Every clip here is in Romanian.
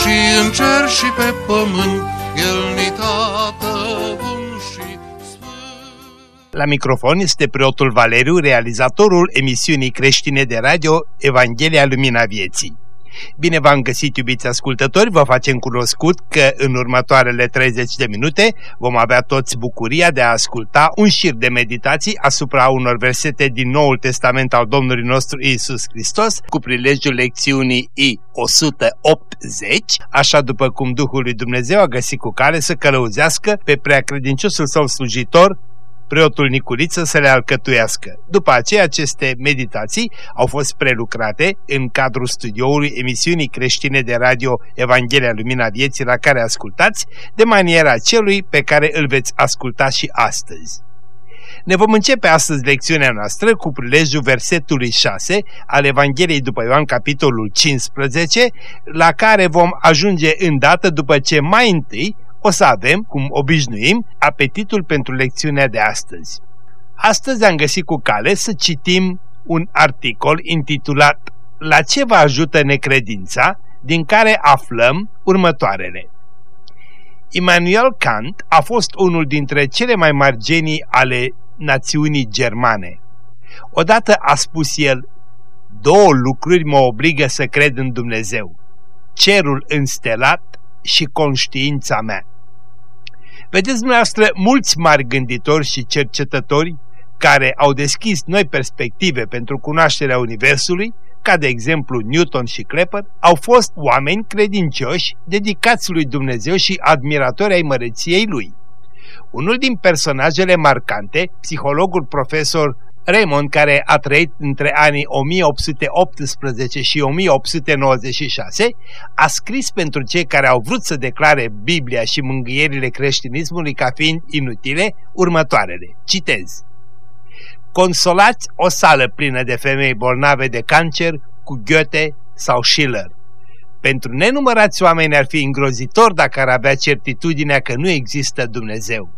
și în cer și pe pământ, El ni tată bun și sfânt. La microfon este preotul Valeriu, realizatorul emisiunii creștine de radio Evanghelia Lumina Vieții. Bine v-am găsit, iubiți ascultători, vă facem cunoscut că în următoarele 30 de minute vom avea toți bucuria de a asculta un șir de meditații asupra unor versete din Noul Testament al Domnului nostru Isus Hristos, cu prilejul lecțiunii I-180, așa după cum Duhul lui Dumnezeu a găsit cu care să călăuzească pe preacredinciosul său slujitor, preotul Nicuriță să le alcătuiască. După aceea, aceste meditații au fost prelucrate în cadrul studioului emisiunii creștine de radio Evanghelia Lumina Vieții la care ascultați, de maniera celui pe care îl veți asculta și astăzi. Ne vom începe astăzi lecțiunea noastră cu prilejul versetului 6 al Evangheliei după Ioan, capitolul 15, la care vom ajunge îndată după ce mai întâi o să avem, cum obișnuim, apetitul pentru lecțiunea de astăzi. Astăzi am găsit cu cale să citim un articol intitulat La ce vă ajută necredința, din care aflăm următoarele. Immanuel Kant a fost unul dintre cele mai mari genii ale națiunii germane. Odată a spus el, două lucruri mă obligă să cred în Dumnezeu, cerul înstelat și conștiința mea. Vedeți dumneavoastră mulți mari gânditori și cercetători care au deschis noi perspective pentru cunoașterea Universului, ca de exemplu Newton și Kepler, au fost oameni credincioși, dedicați lui Dumnezeu și admiratori ai măreției lui. Unul din personajele marcante, psihologul profesor Raymond, care a trăit între anii 1818 și 1896, a scris pentru cei care au vrut să declare Biblia și mângâierile creștinismului ca fiind inutile următoarele. Citez. Consolați o sală plină de femei bolnave de cancer cu Goethe sau Schiller. Pentru nenumărați oameni ar fi îngrozitor dacă ar avea certitudinea că nu există Dumnezeu.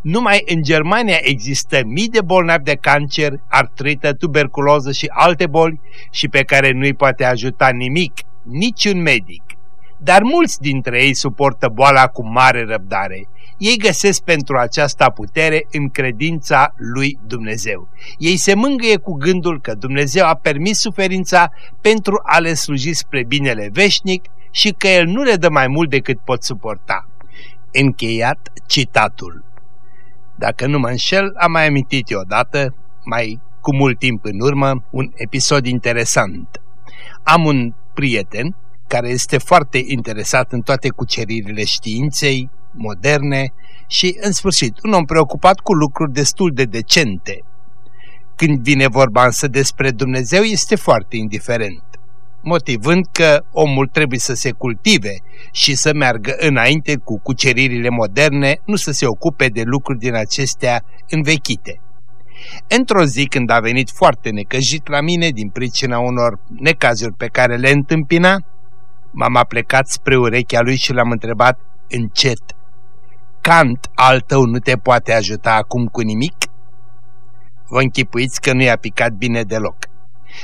Numai în Germania există mii de bolnavi de cancer, artrită, tuberculoză și alte boli și pe care nu-i poate ajuta nimic, niciun medic. Dar mulți dintre ei suportă boala cu mare răbdare. Ei găsesc pentru aceasta putere în credința lui Dumnezeu. Ei se mângâie cu gândul că Dumnezeu a permis suferința pentru a le sluji spre binele veșnic și că El nu le dă mai mult decât pot suporta. Încheiat citatul. Dacă nu mă înșel, am mai amintit eu odată, mai cu mult timp în urmă, un episod interesant. Am un prieten care este foarte interesat în toate cuceririle științei moderne și, în sfârșit, un om preocupat cu lucruri destul de decente. Când vine vorba însă despre Dumnezeu, este foarte indiferent motivând că omul trebuie să se cultive și să meargă înainte cu cuceririle moderne, nu să se ocupe de lucruri din acestea învechite. Într-o zi când a venit foarte necăjit la mine din pricina unor necazuri pe care le întâmpina, m-am aplecat spre urechea lui și l-am întrebat încet, Cant al tău nu te poate ajuta acum cu nimic? Vă închipuiți că nu i-a picat bine deloc.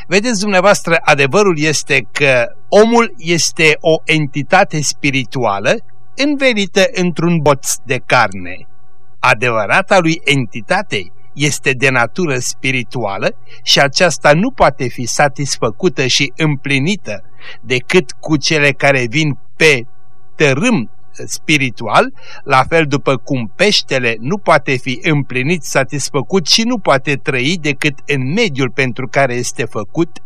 Vedeți dumneavoastră, adevărul este că omul este o entitate spirituală învelită într-un boț de carne. Adevărata lui entitate este de natură spirituală și aceasta nu poate fi satisfăcută și împlinită decât cu cele care vin pe tărâm spiritual, la fel după cum peștele nu poate fi împlinit, satisfăcut și nu poate trăi decât în mediul pentru care este făcut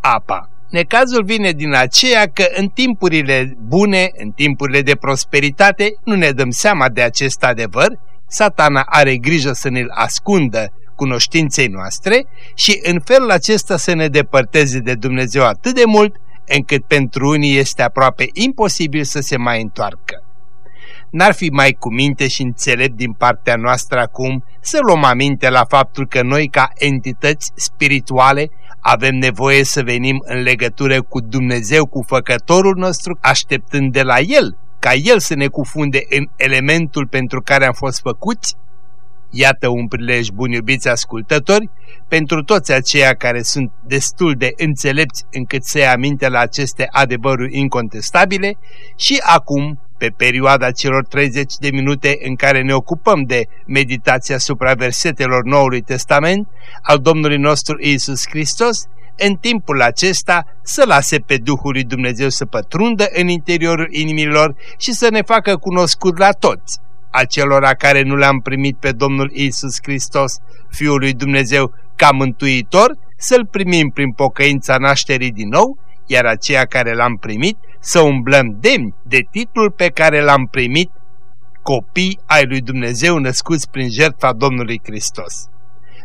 apa. Necazul vine din aceea că în timpurile bune, în timpurile de prosperitate, nu ne dăm seama de acest adevăr, satana are grijă să ne-l ascundă cunoștinței noastre și în felul acesta să ne depărteze de Dumnezeu atât de mult încât pentru unii este aproape imposibil să se mai întoarcă. N-ar fi mai cu minte și înțelept din partea noastră acum să luăm aminte la faptul că noi ca entități spirituale avem nevoie să venim în legătură cu Dumnezeu, cu Făcătorul nostru, așteptând de la El, ca El să ne cufunde în elementul pentru care am fost făcuți? Iată un prilej bun, iubiți ascultători, pentru toți aceia care sunt destul de înțelepți încât să ia aminte la aceste adevăruri incontestabile și acum, pe perioada celor 30 de minute în care ne ocupăm de meditația asupra versetelor Noului Testament al Domnului nostru Isus Hristos, în timpul acesta să lase pe Duhul lui Dumnezeu să pătrundă în interiorul inimilor și să ne facă cunoscut la toți, acelora care nu le-am primit pe Domnul Isus Hristos, Fiul lui Dumnezeu, ca mântuitor, să-L primim prin pocăința nașterii din nou, iar aceia care l-am primit să umblăm demni de titlul pe care l-am primit, copii ai lui Dumnezeu născuți prin jertfa Domnului Hristos.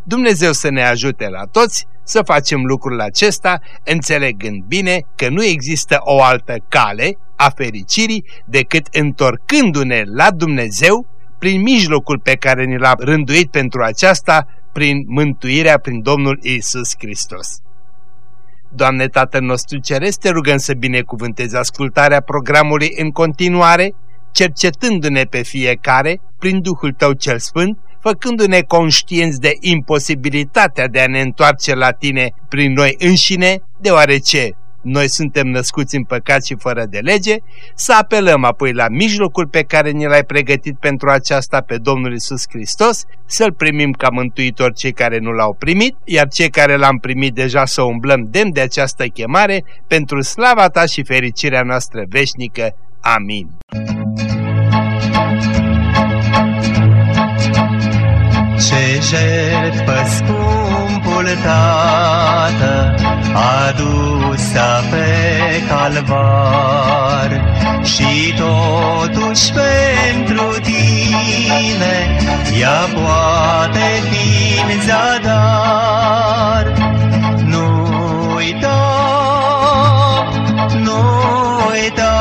Dumnezeu să ne ajute la toți să facem lucrul acesta, înțelegând bine că nu există o altă cale a fericirii decât întorcându-ne la Dumnezeu prin mijlocul pe care ni l-a rânduit pentru aceasta, prin mântuirea prin Domnul Isus Hristos. Doamne Tatăl nostru Ceresc, te rugăm să binecuvântezi ascultarea programului în continuare, cercetându-ne pe fiecare, prin Duhul Tău cel Sfânt, făcându-ne conștienți de imposibilitatea de a ne întoarce la Tine prin noi înșine, deoarece noi suntem născuți în păcat și fără de lege, să apelăm apoi la mijlocul pe care ne l-ai pregătit pentru aceasta pe Domnul Isus Hristos, să-L primim ca mântuitor cei care nu l-au primit, iar cei care l-am primit deja să umblăm demn de această chemare pentru slava Ta și fericirea noastră veșnică. Amin. Ce jertfă scumpul Tată adusă pe calvar și totuși pentru tine ea poate fi în zadar. Nu uita, nu uita,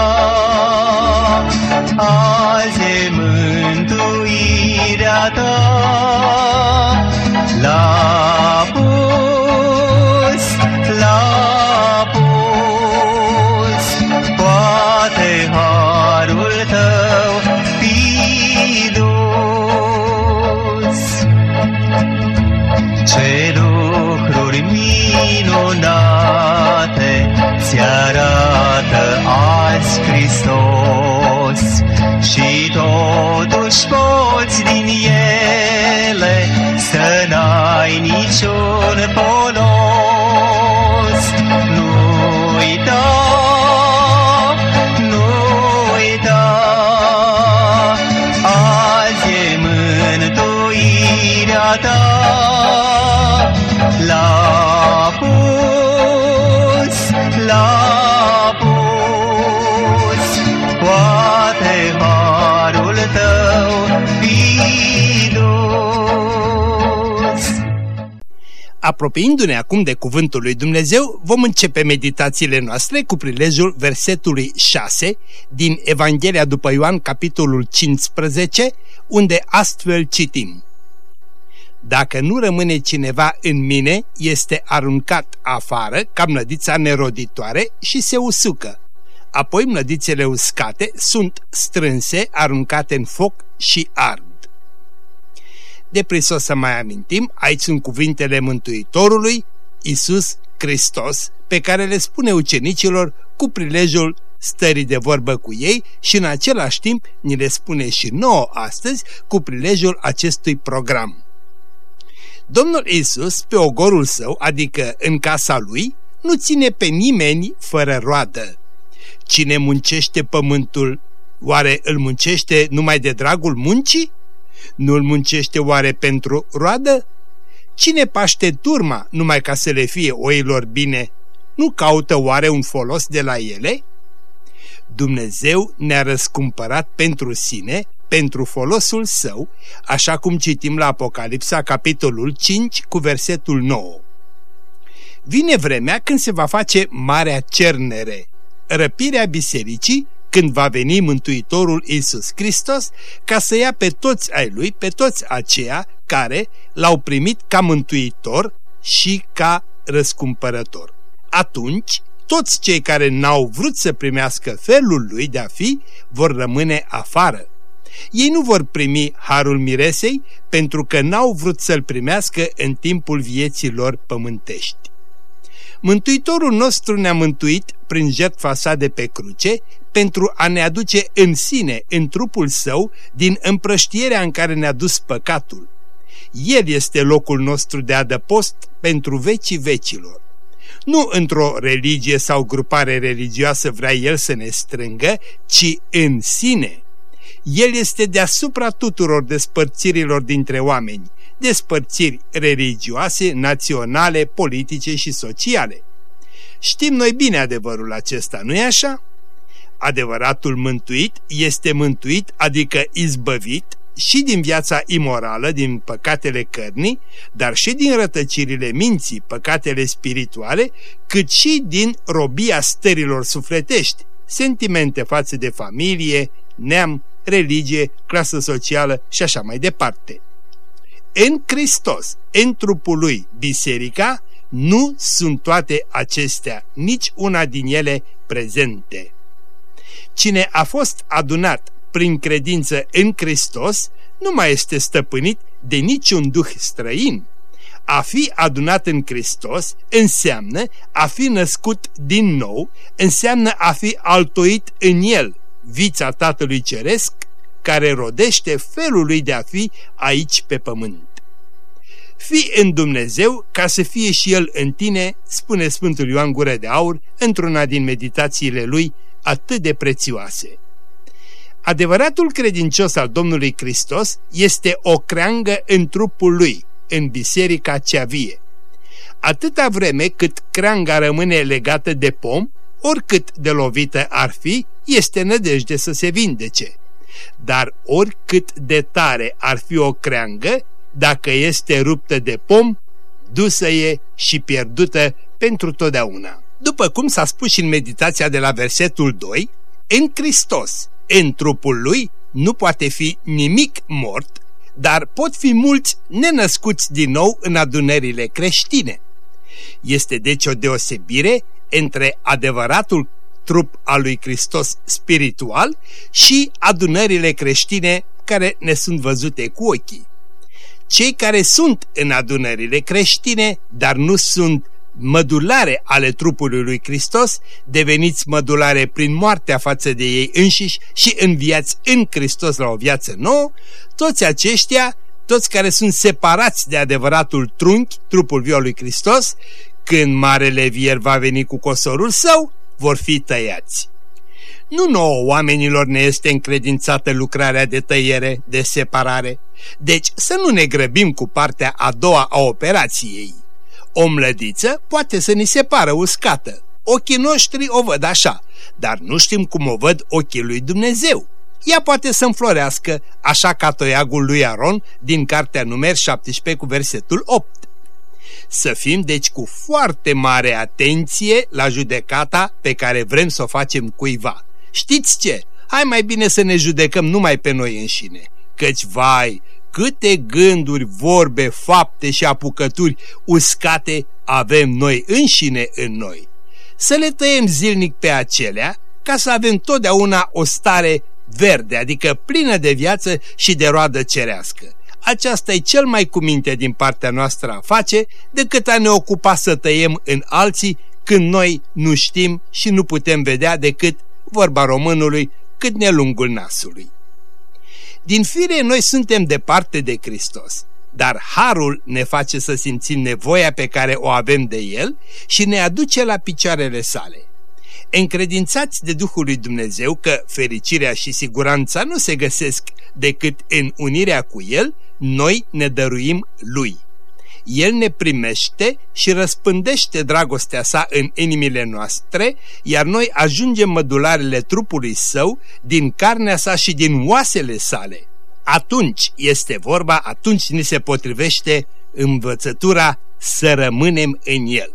azi e mântuirea ta. Totuși poți din ele să n-ai niciun polos. Apropiindu-ne acum de cuvântul lui Dumnezeu, vom începe meditațiile noastre cu prilejul versetului 6 din Evanghelia după Ioan, capitolul 15, unde astfel citim. Dacă nu rămâne cineva în mine, este aruncat afară ca mlădița neroditoare și se usucă. Apoi mlădițele uscate sunt strânse, aruncate în foc și ard. De prisos să mai amintim, aici sunt cuvintele Mântuitorului, Isus Hristos, pe care le spune ucenicilor cu prilejul stării de vorbă cu ei și în același timp ni le spune și nouă astăzi cu prilejul acestui program. Domnul Isus, pe ogorul său, adică în casa lui, nu ține pe nimeni fără roadă. Cine muncește pământul, oare îl muncește numai de dragul muncii? Nu îl muncește oare pentru roadă? Cine paște turma numai ca să le fie oilor bine, nu caută oare un folos de la ele? Dumnezeu ne-a răscumpărat pentru sine, pentru folosul său, așa cum citim la Apocalipsa, capitolul 5, cu versetul 9. Vine vremea când se va face marea cernere, răpirea bisericii, când va veni Mântuitorul Iisus Hristos ca să ia pe toți ai Lui, pe toți aceia care l-au primit ca Mântuitor și ca răscumpărător. Atunci, toți cei care n-au vrut să primească felul Lui de a fi vor rămâne afară. Ei nu vor primi harul miresei pentru că n-au vrut să-l primească în timpul vieții lor pământești. Mântuitorul nostru ne-a mântuit prin jertfa sa de pe cruce pentru a ne aduce în sine, în trupul său, din împrăștierea în care ne-a dus păcatul. El este locul nostru de adăpost pentru vecii vecilor. Nu într-o religie sau grupare religioasă vrea El să ne strângă, ci în sine. El este deasupra tuturor despărțirilor dintre oameni, despărțiri religioase, naționale, politice și sociale. Știm noi bine adevărul acesta, nu-i așa? Adevăratul mântuit este mântuit, adică izbăvit, și din viața imorală, din păcatele cărnii, dar și din rătăcirile minții, păcatele spirituale, cât și din robia stărilor sufletești, sentimente față de familie, neam, religie, clasă socială și așa mai departe. În Hristos, în trupul lui, biserica, nu sunt toate acestea, nici una din ele prezente. Cine a fost adunat prin credință în Hristos nu mai este stăpânit de niciun duh străin. A fi adunat în Hristos înseamnă a fi născut din nou, înseamnă a fi altoit în El, vița Tatălui Ceresc, care rodește felul lui de a fi aici pe pământ. Fii în Dumnezeu ca să fie și El în tine, spune Sfântul Ioan Gură de Aur într-una din meditațiile lui atât de prețioase. Adevăratul credincios al Domnului Hristos este o creangă în trupul lui, în biserica cea vie. Atâta vreme cât creanga rămâne legată de pom, oricât de lovită ar fi, este nădejde să se vindece. Dar oricât de tare ar fi o creangă, dacă este ruptă de pom, dusă e și pierdută pentru totdeauna. După cum s-a spus și în meditația de la versetul 2, în Hristos, în trupul lui, nu poate fi nimic mort, dar pot fi mulți nenăscuți din nou în adunările creștine. Este deci o deosebire între adevăratul trup al lui Hristos spiritual și adunările creștine care ne sunt văzute cu ochii. Cei care sunt în adunările creștine, dar nu sunt mădulare ale trupului lui Hristos, deveniți mădulare prin moartea față de ei înșiși și înviați în Hristos la o viață nouă, toți aceștia, toți care sunt separați de adevăratul trunchi, trupul viu al lui Hristos, când Marele Vier va veni cu cosorul său, vor fi tăiați. Nu nouă oamenilor ne este încredințată lucrarea de tăiere, de separare, deci să nu ne grăbim cu partea a doua a operației. O mlădiță poate să ni se pară uscată, ochii noștri o văd așa, dar nu știm cum o văd ochii lui Dumnezeu. Ea poate să înflorească, așa ca toiagul lui Aron din cartea numer 17 cu versetul 8. Să fim deci cu foarte mare atenție la judecata pe care vrem să o facem cuiva. Știți ce? Hai mai bine să ne judecăm numai pe noi înșine, căci vai, câte gânduri, vorbe, fapte și apucături uscate avem noi înșine în noi. Să le tăiem zilnic pe acelea ca să avem totdeauna o stare verde, adică plină de viață și de roadă cerească. Aceasta e cel mai cuminte din partea noastră a face decât a ne ocupa să tăiem în alții când noi nu știm și nu putem vedea decât, vorba românului, cât ne lungul nasului. Din fire noi suntem departe de Hristos, dar Harul ne face să simțim nevoia pe care o avem de El și ne aduce la picioarele sale. Încredințați de Duhul lui Dumnezeu că fericirea și siguranța nu se găsesc decât în unirea cu El, noi ne dăruim Lui. El ne primește și răspândește dragostea sa în inimile noastre, iar noi ajungem mădularele trupului său din carnea sa și din oasele sale. Atunci este vorba, atunci ni se potrivește învățătura să rămânem în el.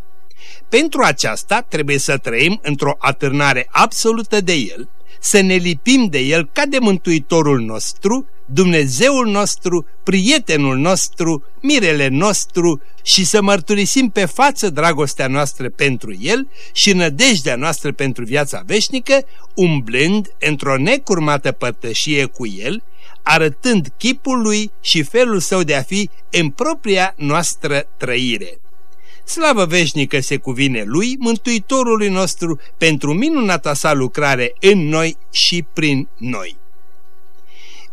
Pentru aceasta trebuie să trăim într-o atârnare absolută de El, să ne lipim de El ca de Mântuitorul nostru, Dumnezeul nostru, prietenul nostru, mirele nostru și să mărturisim pe față dragostea noastră pentru El și nădejdea noastră pentru viața veșnică, umblând într-o necurmată părtășie cu El, arătând chipul Lui și felul Său de a fi în propria noastră trăire. Slavă veșnică se cuvine Lui, Mântuitorului nostru, pentru minunata sa lucrare în noi și prin noi.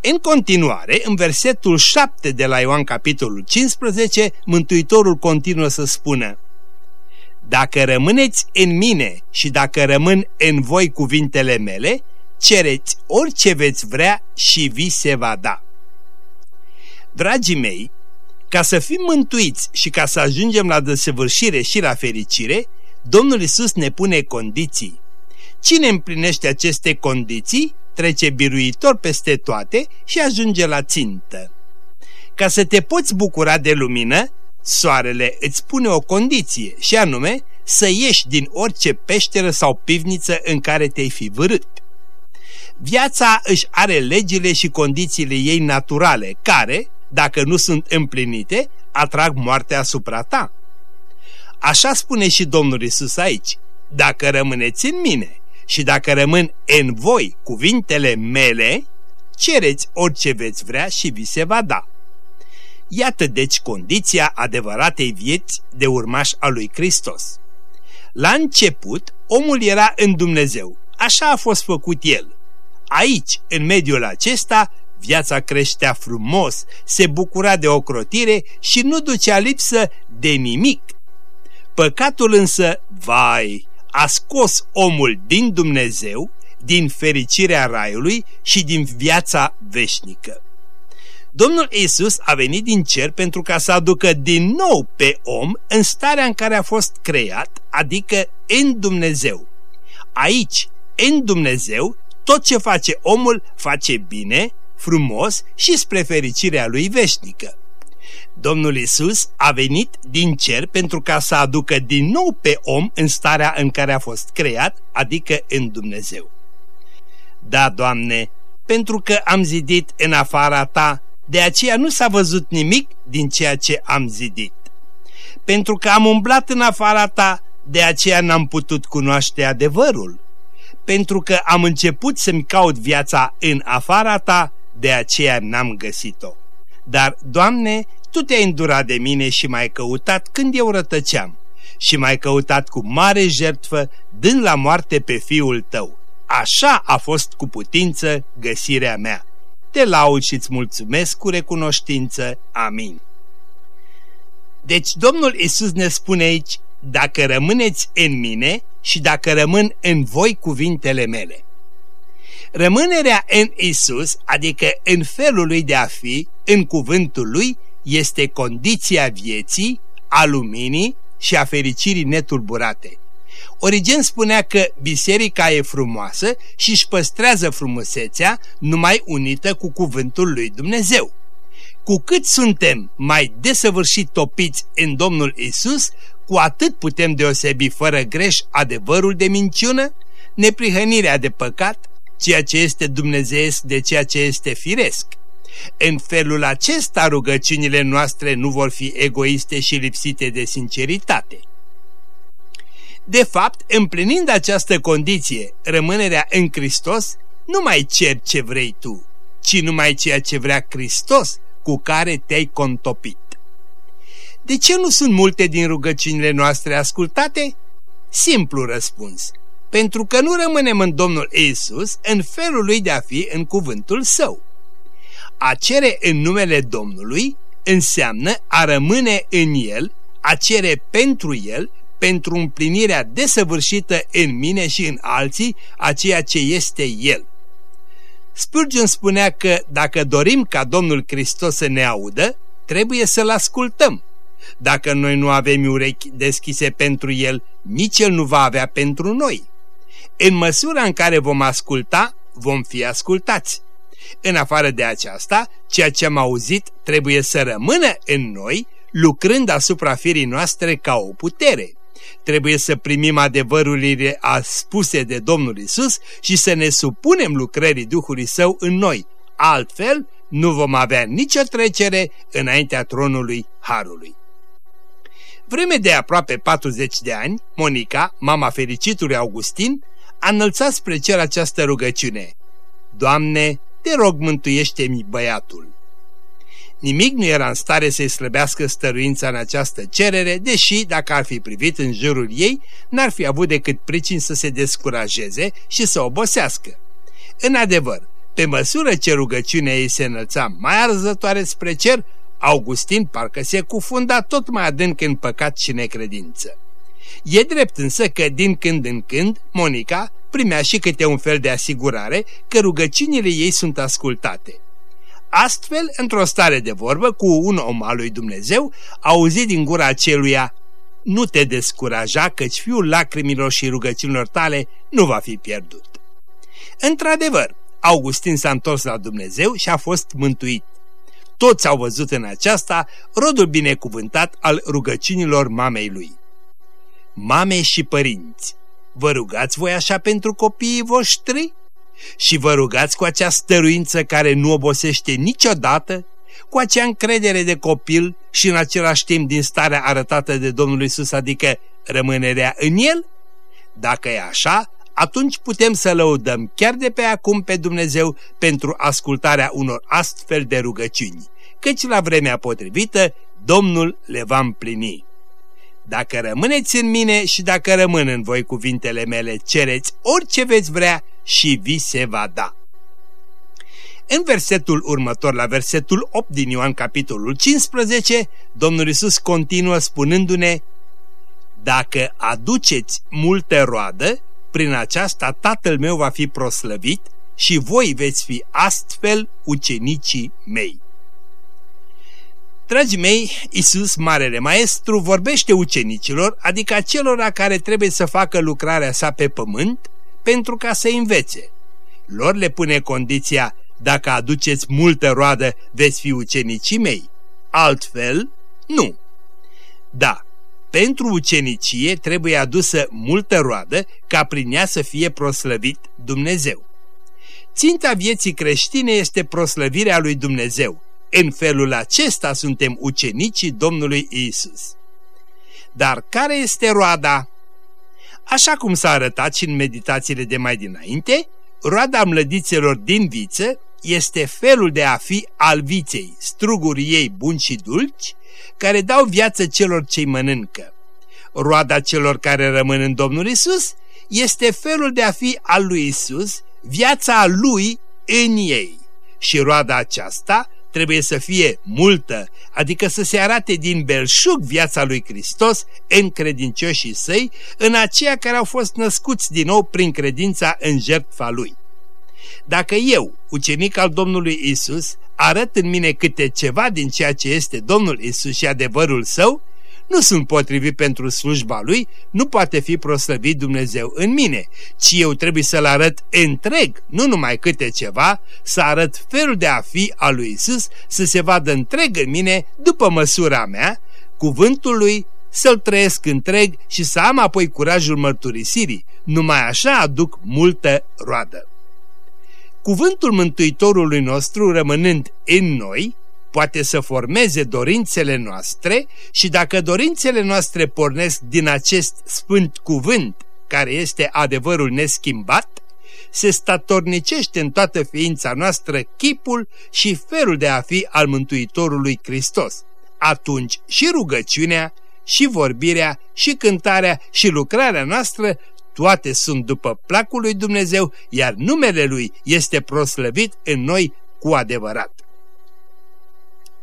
În continuare, în versetul 7 de la Ioan capitolul 15, Mântuitorul continuă să spună Dacă rămâneți în mine și dacă rămân în voi cuvintele mele, cereți orice veți vrea și vi se va da. Dragii mei, ca să fim mântuiți și ca să ajungem la desăvârșire și la fericire, Domnul Isus ne pune condiții. Cine împlinește aceste condiții, trece biruitor peste toate și ajunge la țintă. Ca să te poți bucura de lumină, soarele îți pune o condiție și anume să ieși din orice peșteră sau pivniță în care te-ai fi vârât. Viața își are legile și condițiile ei naturale, care, dacă nu sunt împlinite, atrag moartea asupra ta. Așa spune și Domnul Isus aici, dacă rămâneți în mine și dacă rămân în voi cuvintele mele, cereți orice veți vrea și vi se va da. Iată deci condiția adevăratei vieți de urmaș al lui Hristos. La început, omul era în Dumnezeu, așa a fost făcut el. Aici, în mediul acesta, viața creștea frumos, se bucura de ocrotire și nu ducea lipsă de nimic. Păcatul însă, vai, a scos omul din Dumnezeu, din fericirea raiului și din viața veșnică. Domnul Isus a venit din cer pentru ca să aducă din nou pe om în starea în care a fost creat, adică în Dumnezeu. Aici, în Dumnezeu, tot ce face omul face bine, frumos și spre fericirea lui veșnică. Domnul Isus a venit din cer pentru ca să aducă din nou pe om în starea în care a fost creat, adică în Dumnezeu. Da, Doamne, pentru că am zidit în afara Ta, de aceea nu s-a văzut nimic din ceea ce am zidit. Pentru că am umblat în afara Ta, de aceea n-am putut cunoaște adevărul. Pentru că am început să-mi caut viața în afara Ta, de aceea n-am găsit-o. Dar, Doamne, Tu te-ai îndurat de mine și m-ai căutat când eu rătăceam și m-ai căutat cu mare jertfă, dând la moarte pe Fiul Tău. Așa a fost cu putință găsirea mea. Te laud și îți mulțumesc cu recunoștință. Amin. Deci Domnul Isus ne spune aici, dacă rămâneți în mine și dacă rămân în voi cuvintele mele. Rămânerea în Isus, adică în felul lui de a fi, în cuvântul lui, este condiția vieții, a luminii și a fericirii neturburate. Origen spunea că biserica e frumoasă și își păstrează frumusețea numai unită cu cuvântul lui Dumnezeu. Cu cât suntem mai desăvârșit topiți în Domnul Isus, cu atât putem deosebi fără greș adevărul de minciună, neprihănirea de păcat, ceea ce este dumnezeiesc de ceea ce este firesc. În felul acesta rugăciunile noastre nu vor fi egoiste și lipsite de sinceritate. De fapt, împlinind această condiție, rămânerea în Hristos, nu mai cer ce vrei tu, ci numai ceea ce vrea Hristos cu care te-ai contopit. De ce nu sunt multe din rugăciunile noastre ascultate? Simplu răspuns pentru că nu rămânem în Domnul Isus în felul lui de a fi în cuvântul său. A cere în numele Domnului înseamnă a rămâne în El, a cere pentru El, pentru împlinirea desăvârșită în mine și în alții a ceea ce este El. Spurgeon spunea că dacă dorim ca Domnul Hristos să ne audă, trebuie să-L ascultăm. Dacă noi nu avem urechi deschise pentru El, nici El nu va avea pentru noi. În măsura în care vom asculta, vom fi ascultați. În afară de aceasta, ceea ce am auzit trebuie să rămână în noi, lucrând asupra firii noastre ca o putere. Trebuie să primim adevărurile spuse de Domnul Isus și să ne supunem lucrării Duhului Său în noi. Altfel, nu vom avea nicio trecere înaintea tronului Harului. Vreme de aproape 40 de ani, Monica, mama fericitului Augustin, a înălțat spre cer această rugăciune. Doamne, te rog mântuiește-mi băiatul. Nimic nu era în stare să-i slăbească stăruința în această cerere, deși, dacă ar fi privit în jurul ei, n-ar fi avut decât pricini să se descurajeze și să obosească. În adevăr, pe măsură ce rugăciunea ei se înălța mai arzătoare spre cer, Augustin parcă se cufunda tot mai adânc în păcat și necredință. E drept însă că din când în când Monica primea și câte un fel de asigurare că rugăciunile ei sunt ascultate. Astfel, într-o stare de vorbă cu un om al lui Dumnezeu, auzit din gura aceluia, Nu te descuraja, căci fiul lacrimilor și rugăciunilor tale nu va fi pierdut. Într-adevăr, Augustin s-a întors la Dumnezeu și a fost mântuit. Toți au văzut în aceasta rodul binecuvântat al rugăciunilor mamei lui. Mame și părinți, vă rugați voi așa pentru copiii voștri? Și vă rugați cu acea stăruință care nu obosește niciodată, cu acea încredere de copil și în același timp din starea arătată de Domnul Isus, adică rămânerea în El? Dacă e așa, atunci putem să lăudăm chiar de pe acum pe Dumnezeu pentru ascultarea unor astfel de rugăciuni, căci la vremea potrivită Domnul le va împlini. Dacă rămâneți în mine și dacă rămân în voi cuvintele mele, cereți orice veți vrea și vi se va da. În versetul următor, la versetul 8 din Ioan capitolul 15, Domnul Isus continuă spunându-ne Dacă aduceți multă roadă, prin aceasta Tatăl meu va fi proslăvit și voi veți fi astfel ucenicii mei. Dragii mei, Isus, Marele Maestru, vorbește ucenicilor, adică celor care trebuie să facă lucrarea sa pe pământ, pentru ca să învețe. Lor le pune condiția, dacă aduceți multă roadă, veți fi ucenicii mei. Altfel, nu. Da, pentru ucenicie trebuie adusă multă roadă ca prin ea să fie proslăvit Dumnezeu. Ținta vieții creștine este proslăvirea lui Dumnezeu. În felul acesta suntem ucenicii Domnului Isus. Dar care este roada? Așa cum s-a arătat și în meditațiile de mai dinainte, roada mlădițelor din viță este felul de a fi al viței, strugurii ei buni și dulci, care dau viață celor ce mănâncă. Roada celor care rămân în Domnul Isus este felul de a fi al lui Isus, viața lui în ei. Și roada aceasta trebuie să fie multă, adică să se arate din belșug viața lui Hristos în credincioșii săi, în aceia care au fost născuți din nou prin credința în jertfa lui. Dacă eu, ucenic al Domnului Isus, arăt în mine câte ceva din ceea ce este Domnul Isus și adevărul său, nu sunt potrivit pentru slujba lui, nu poate fi proslăvit Dumnezeu în mine, ci eu trebuie să-L arăt întreg, nu numai câte ceva, să arăt felul de a fi al lui Isus, să se vadă întreg în mine, după măsura mea, cuvântul lui, să-l trăiesc întreg și să am apoi curajul mărturisirii, numai așa aduc multă roadă. Cuvântul Mântuitorului nostru rămânând în noi, poate să formeze dorințele noastre și dacă dorințele noastre pornesc din acest sfânt cuvânt, care este adevărul neschimbat, se statornicește în toată ființa noastră chipul și felul de a fi al Mântuitorului Hristos. Atunci și rugăciunea, și vorbirea, și cântarea, și lucrarea noastră toate sunt după placul lui Dumnezeu, iar numele Lui este proslăvit în noi cu adevărat.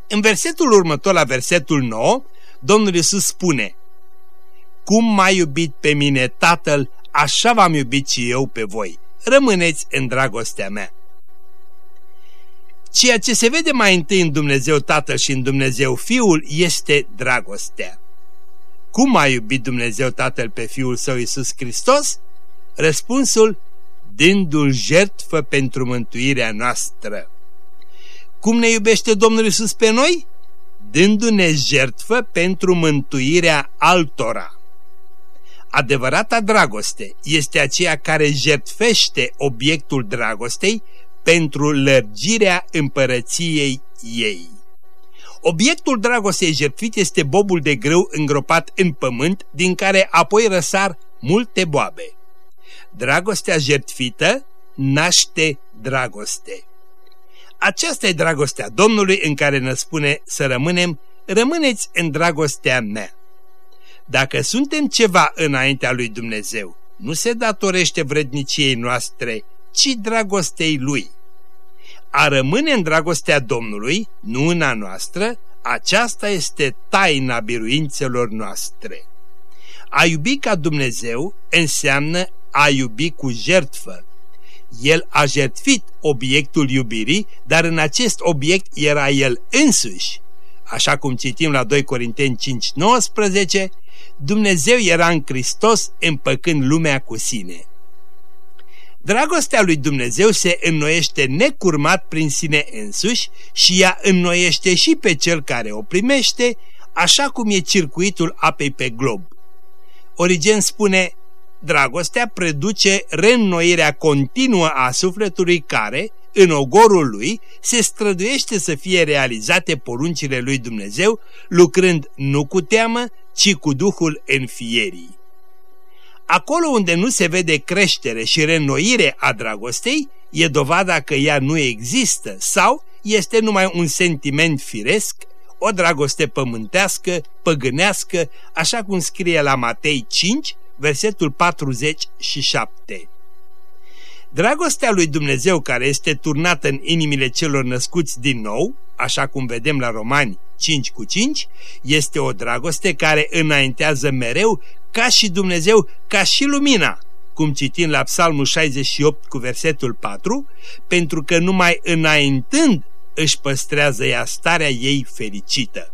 În versetul următor, la versetul 9, Domnul Iisus spune Cum m-a iubit pe mine Tatăl, așa v-am iubit și eu pe voi. Rămâneți în dragostea mea. Ceea ce se vede mai întâi în Dumnezeu Tatăl și în Dumnezeu Fiul este dragostea. Cum a iubit Dumnezeu Tatăl pe Fiul Său Iisus Hristos? Răspunsul, dându-l jertfă pentru mântuirea noastră. Cum ne iubește Domnul Iisus pe noi? Dându-ne jertfă pentru mântuirea altora. Adevărata dragoste este aceea care jertfește obiectul dragostei pentru lărgirea împărăției ei. Obiectul dragostei jertfit este bobul de grâu îngropat în pământ, din care apoi răsar multe boabe. Dragostea jertfită naște dragoste. Aceasta e dragostea Domnului în care ne spune să rămânem, rămâneți în dragostea mea. Dacă suntem ceva înaintea lui Dumnezeu, nu se datorește vredniciei noastre, ci dragostei Lui. A rămâne în dragostea Domnului, nu în a noastră, aceasta este taina biruințelor noastre. A iubi ca Dumnezeu înseamnă a iubi cu jertfă. El a jertfit obiectul iubirii, dar în acest obiect era el însuși. Așa cum citim la 2 Corinteni 5:19, Dumnezeu era în Hristos împăcând lumea cu sine. Dragostea lui Dumnezeu se înnoiește necurmat prin sine însuși și ea înnoiește și pe cel care o primește, așa cum e circuitul apei pe glob. Origen spune, dragostea produce reînnoirea continuă a sufletului care, în ogorul lui, se străduiește să fie realizate poruncile lui Dumnezeu, lucrând nu cu teamă, ci cu Duhul înfierii. Acolo unde nu se vede creștere și reînnoire a dragostei, e dovada că ea nu există sau este numai un sentiment firesc, o dragoste pământească, păgânească, așa cum scrie la Matei 5, versetul 47. Dragostea lui Dumnezeu care este turnată în inimile celor născuți din nou, așa cum vedem la Romani 5 cu 5, este o dragoste care înaintează mereu ca și Dumnezeu, ca și lumina, cum citim la Psalmul 68 cu versetul 4, pentru că numai înaintând își păstrează ea starea ei fericită.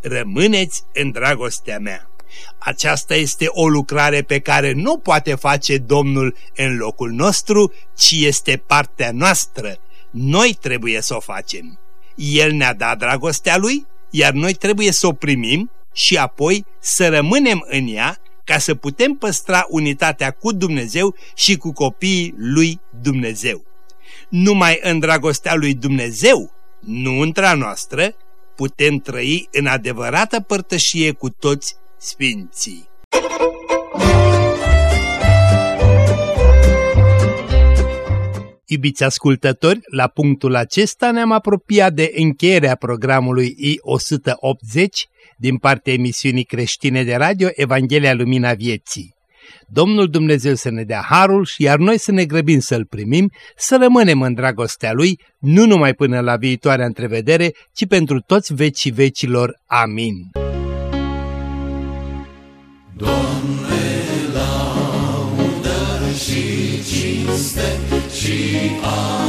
Rămâneți în dragostea mea. Aceasta este o lucrare pe care nu poate face Domnul în locul nostru, ci este partea noastră. Noi trebuie să o facem. El ne-a dat dragostea Lui, iar noi trebuie să o primim și apoi să rămânem în ea ca să putem păstra unitatea cu Dumnezeu și cu copiii lui Dumnezeu. Numai în dragostea lui Dumnezeu, nu între noastră, putem trăi în adevărată părtășie cu toți sfinții. Iubiți ascultători, la punctul acesta ne-am apropiat de încheierea programului I-180 din partea emisiunii creștine de radio Evanghelia Lumina Vieții. Domnul Dumnezeu să ne dea harul și iar noi să ne grăbim să-L primim, să rămânem în dragostea Lui, nu numai până la viitoarea întrevedere, ci pentru toți vecii vecilor. Amin. Doamne, laudă și cinste și adânc